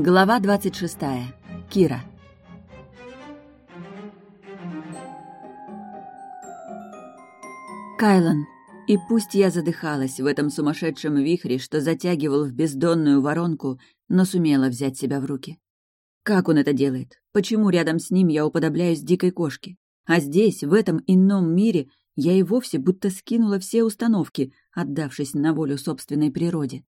Глава 26. Кира. Кайлан. И пусть я задыхалась в этом сумасшедшем вихре, что затягивал в бездонную воронку, но сумела взять себя в руки. Как он это делает? Почему рядом с ним я уподобляюсь дикой кошке? А здесь, в этом ином мире, я и вовсе будто скинула все установки, отдавшись на волю собственной природе.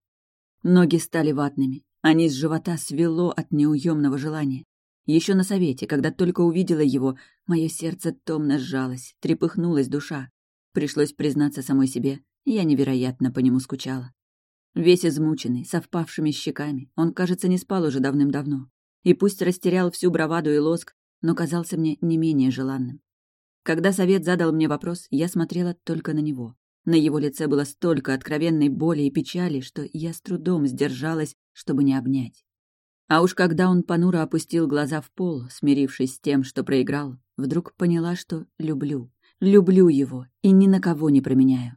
Ноги стали ватными, а низ живота свело от неуемного желания. Еще на совете, когда только увидела его, мое сердце томно сжалось, трепыхнулась душа. Пришлось признаться самой себе, я невероятно по нему скучала. Весь измученный, со впавшими щеками, он, кажется, не спал уже давным-давно. И пусть растерял всю браваду и лоск, но казался мне не менее желанным. Когда совет задал мне вопрос, я смотрела только на него. На его лице было столько откровенной боли и печали, что я с трудом сдержалась, чтобы не обнять. А уж когда он понуро опустил глаза в пол, смирившись с тем, что проиграл, вдруг поняла, что люблю. Люблю его и ни на кого не променяю.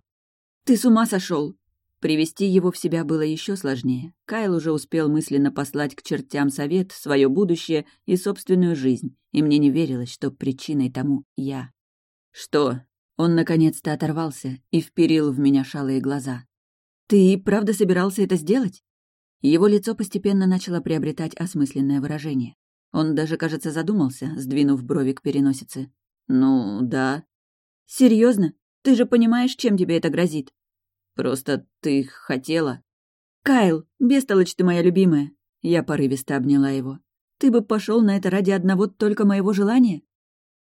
«Ты с ума сошел! Привести его в себя было еще сложнее. Кайл уже успел мысленно послать к чертям совет, свое будущее и собственную жизнь, и мне не верилось, что причиной тому я. «Что?» Он наконец-то оторвался и вперил в меня шалые глаза. «Ты правда собирался это сделать?» Его лицо постепенно начало приобретать осмысленное выражение. Он даже, кажется, задумался, сдвинув брови к переносице. «Ну, да», Серьезно? Ты же понимаешь, чем тебе это грозит? Просто ты хотела. Кайл, бестолочь ты моя любимая. Я порывисто обняла его. Ты бы пошел на это ради одного только моего желания?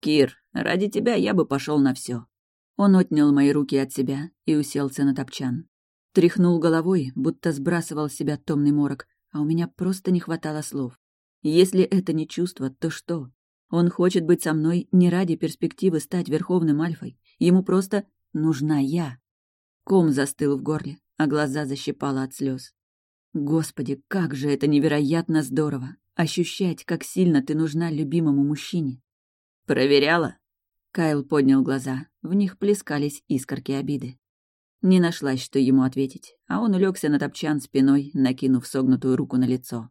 Кир, ради тебя я бы пошел на все. Он отнял мои руки от себя и уселся на топчан. Тряхнул головой, будто сбрасывал с себя томный морок, а у меня просто не хватало слов. Если это не чувство, то что? Он хочет быть со мной не ради перспективы стать верховным альфой. Ему просто нужна я. Ком застыл в горле, а глаза защипало от слез. Господи, как же это невероятно здорово! Ощущать, как сильно ты нужна любимому мужчине. «Проверяла?» Кайл поднял глаза. В них плескались искорки обиды. Не нашлась, что ему ответить, а он улегся на топчан спиной, накинув согнутую руку на лицо.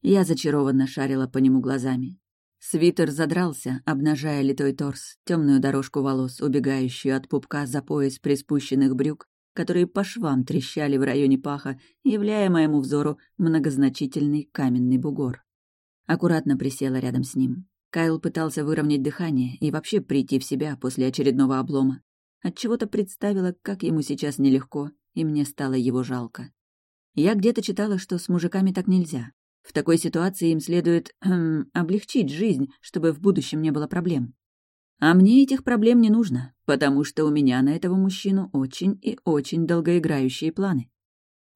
Я зачарованно шарила по нему глазами. Свитер задрался, обнажая литой торс, темную дорожку волос, убегающую от пупка за пояс приспущенных брюк, которые по швам трещали в районе паха, являя моему взору многозначительный каменный бугор. Аккуратно присела рядом с ним. Кайл пытался выровнять дыхание и вообще прийти в себя после очередного облома. Отчего-то представила, как ему сейчас нелегко, и мне стало его жалко. Я где-то читала, что с мужиками так нельзя. В такой ситуации им следует эм, облегчить жизнь, чтобы в будущем не было проблем. А мне этих проблем не нужно, потому что у меня на этого мужчину очень и очень долгоиграющие планы.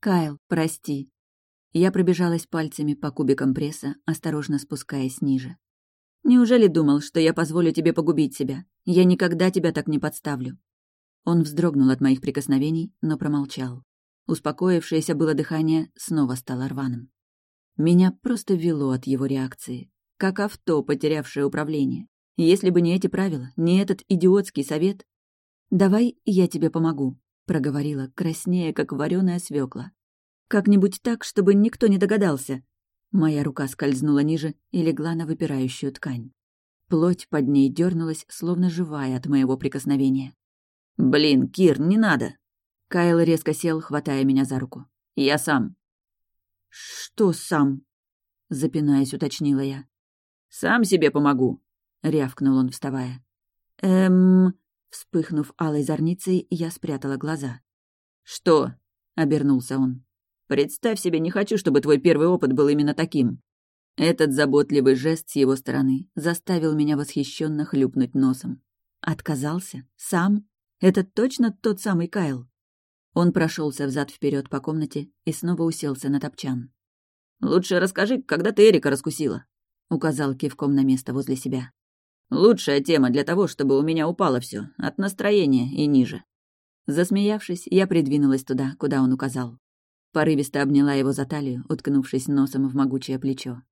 Кайл, прости. Я пробежалась пальцами по кубикам пресса, осторожно спускаясь ниже. Неужели думал, что я позволю тебе погубить себя? Я никогда тебя так не подставлю. Он вздрогнул от моих прикосновений, но промолчал. Успокоившееся было дыхание снова стало рваным. Меня просто вело от его реакции. Как авто, потерявшее управление. Если бы не эти правила, не этот идиотский совет... «Давай я тебе помогу», — проговорила, краснее, как вареная свекла. «Как-нибудь так, чтобы никто не догадался». Моя рука скользнула ниже и легла на выпирающую ткань. Плоть под ней дернулась, словно живая от моего прикосновения. «Блин, Кир, не надо!» Кайл резко сел, хватая меня за руку. «Я сам». «Что сам?» — запинаясь, уточнила я. «Сам себе помогу», — рявкнул он, вставая. «Эм...» — вспыхнув алой зорницей, я спрятала глаза. «Что?» — обернулся он. «Представь себе, не хочу, чтобы твой первый опыт был именно таким». Этот заботливый жест с его стороны заставил меня восхищенно хлюпнуть носом. Отказался? Сам? Это точно тот самый Кайл? Он прошелся взад вперед по комнате и снова уселся на топчан. «Лучше расскажи, когда ты Эрика раскусила», — указал кивком на место возле себя. «Лучшая тема для того, чтобы у меня упало все от настроения и ниже». Засмеявшись, я придвинулась туда, куда он указал. Порывисто обняла его за талию, уткнувшись носом в могучее плечо.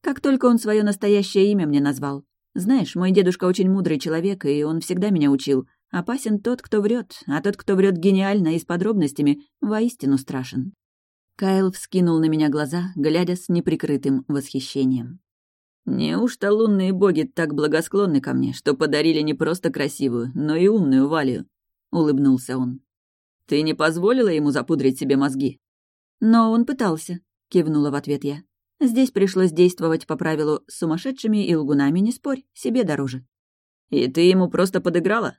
Как только он свое настоящее имя мне назвал. Знаешь, мой дедушка очень мудрый человек, и он всегда меня учил. Опасен тот, кто врет, а тот, кто врет гениально и с подробностями, воистину страшен. Кайл вскинул на меня глаза, глядя с неприкрытым восхищением. «Неужто лунные боги так благосклонны ко мне, что подарили не просто красивую, но и умную Валию?» — улыбнулся он. «Ты не позволила ему запудрить себе мозги?» «Но он пытался», — кивнула в ответ я. «Здесь пришлось действовать по правилу «с сумасшедшими и лгунами не спорь, себе дороже». «И ты ему просто подыграла?»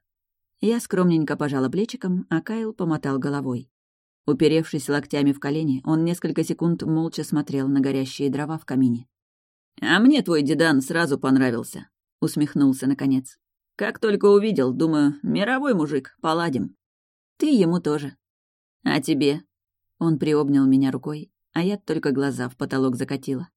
Я скромненько пожала плечиком, а Кайл помотал головой. Уперевшись локтями в колени, он несколько секунд молча смотрел на горящие дрова в камине. «А мне твой дедан сразу понравился», — усмехнулся наконец. «Как только увидел, думаю, мировой мужик, поладим». «Ты ему тоже». «А тебе?» Он приобнял меня рукой, а я только глаза в потолок закатила.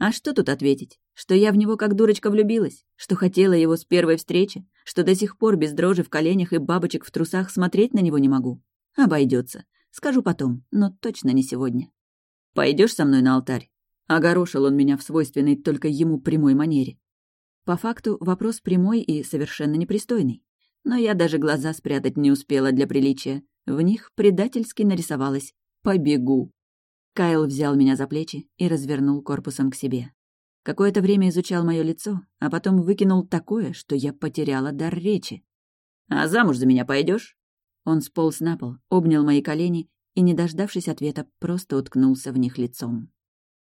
А что тут ответить? Что я в него как дурочка влюбилась? Что хотела его с первой встречи? Что до сих пор без дрожи в коленях и бабочек в трусах смотреть на него не могу? Обойдется. Скажу потом, но точно не сегодня. Пойдешь со мной на алтарь? Огорошил он меня в свойственной только ему прямой манере. По факту вопрос прямой и совершенно непристойный. Но я даже глаза спрятать не успела для приличия. В них предательски нарисовалось «побегу». Кайл взял меня за плечи и развернул корпусом к себе. Какое-то время изучал мое лицо, а потом выкинул такое, что я потеряла дар речи. «А замуж за меня пойдешь? Он сполз на пол, обнял мои колени и, не дождавшись ответа, просто уткнулся в них лицом.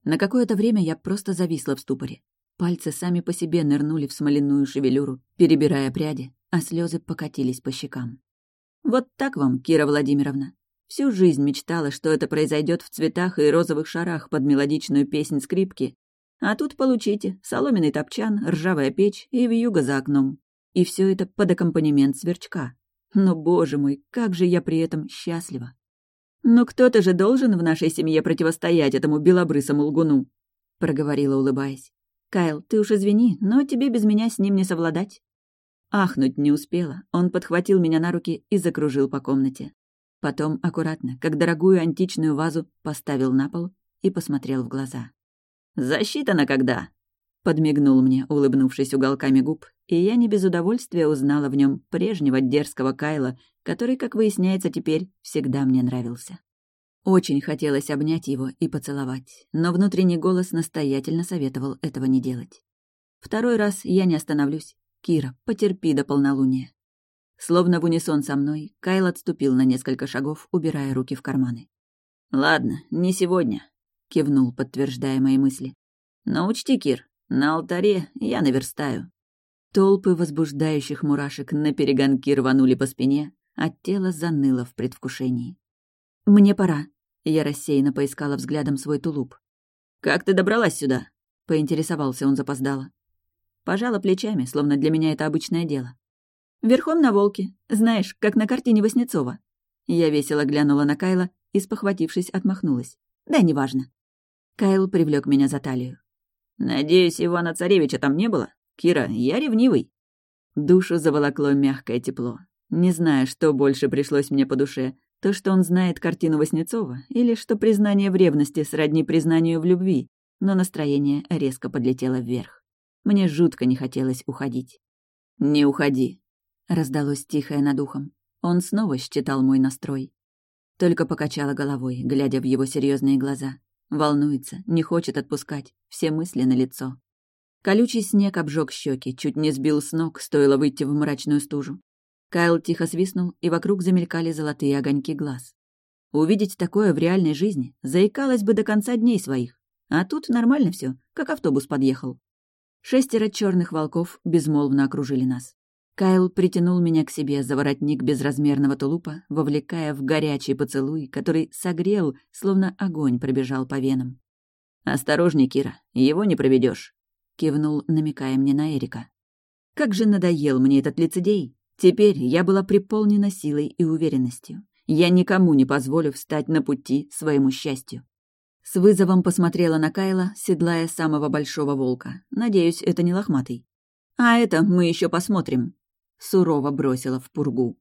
На какое-то время я просто зависла в ступоре. Пальцы сами по себе нырнули в смоляную шевелюру, перебирая пряди, а слезы покатились по щекам. Вот так вам, Кира Владимировна. Всю жизнь мечтала, что это произойдет в цветах и розовых шарах под мелодичную песнь скрипки. А тут получите соломенный топчан, ржавая печь и вьюга за окном. И все это под аккомпанемент сверчка. Но, боже мой, как же я при этом счастлива. «Но кто-то же должен в нашей семье противостоять этому белобрысому лгуну», — проговорила, улыбаясь. «Кайл, ты уж извини, но тебе без меня с ним не совладать». Ахнуть не успела, он подхватил меня на руки и закружил по комнате. Потом аккуратно, как дорогую античную вазу, поставил на пол и посмотрел в глаза. «Засчитано когда?» Подмигнул мне, улыбнувшись уголками губ, и я не без удовольствия узнала в нем прежнего дерзкого Кайла, который, как выясняется теперь, всегда мне нравился. Очень хотелось обнять его и поцеловать, но внутренний голос настоятельно советовал этого не делать. Второй раз я не остановлюсь. Кира, потерпи до полнолуния. Словно в унисон со мной, Кайл отступил на несколько шагов, убирая руки в карманы. «Ладно, не сегодня», — кивнул, подтверждая мои мысли. «Но учти, Кир, на алтаре я наверстаю». Толпы возбуждающих мурашек на перегонки рванули по спине, а тело заныло в предвкушении. «Мне пора», — я рассеянно поискала взглядом свой тулуп. «Как ты добралась сюда?» — поинтересовался он запоздало. Пожала плечами, словно для меня это обычное дело. «Верхом на волке, знаешь, как на картине Васнецова». Я весело глянула на Кайла и, спохватившись, отмахнулась. «Да, неважно». Кайл привлек меня за талию. «Надеюсь, Ивана Царевича там не было? Кира, я ревнивый». Душу заволокло мягкое тепло. Не знаю, что больше пришлось мне по душе. То, что он знает картину Васнецова, или что признание в ревности сродни признанию в любви. Но настроение резко подлетело вверх. Мне жутко не хотелось уходить. «Не уходи», — раздалось тихое над ухом. Он снова считал мой настрой. Только покачала головой, глядя в его серьезные глаза. Волнуется, не хочет отпускать, все мысли на лицо. Колючий снег обжег щеки, чуть не сбил с ног, стоило выйти в мрачную стужу. Кайл тихо свистнул, и вокруг замелькали золотые огоньки глаз. Увидеть такое в реальной жизни заикалась бы до конца дней своих. А тут нормально все, как автобус подъехал. Шестеро черных волков безмолвно окружили нас. Кайл притянул меня к себе за воротник безразмерного тулупа, вовлекая в горячий поцелуй, который согрел, словно огонь пробежал по венам. «Осторожней, Кира, его не проведешь, кивнул, намекая мне на Эрика. Как же надоел мне этот лицедей! Теперь я была приполнена силой и уверенностью. Я никому не позволю встать на пути своему счастью. С вызовом посмотрела на Кайла, седлая самого большого волка. Надеюсь, это не лохматый. А это мы еще посмотрим сурово бросила в пургу.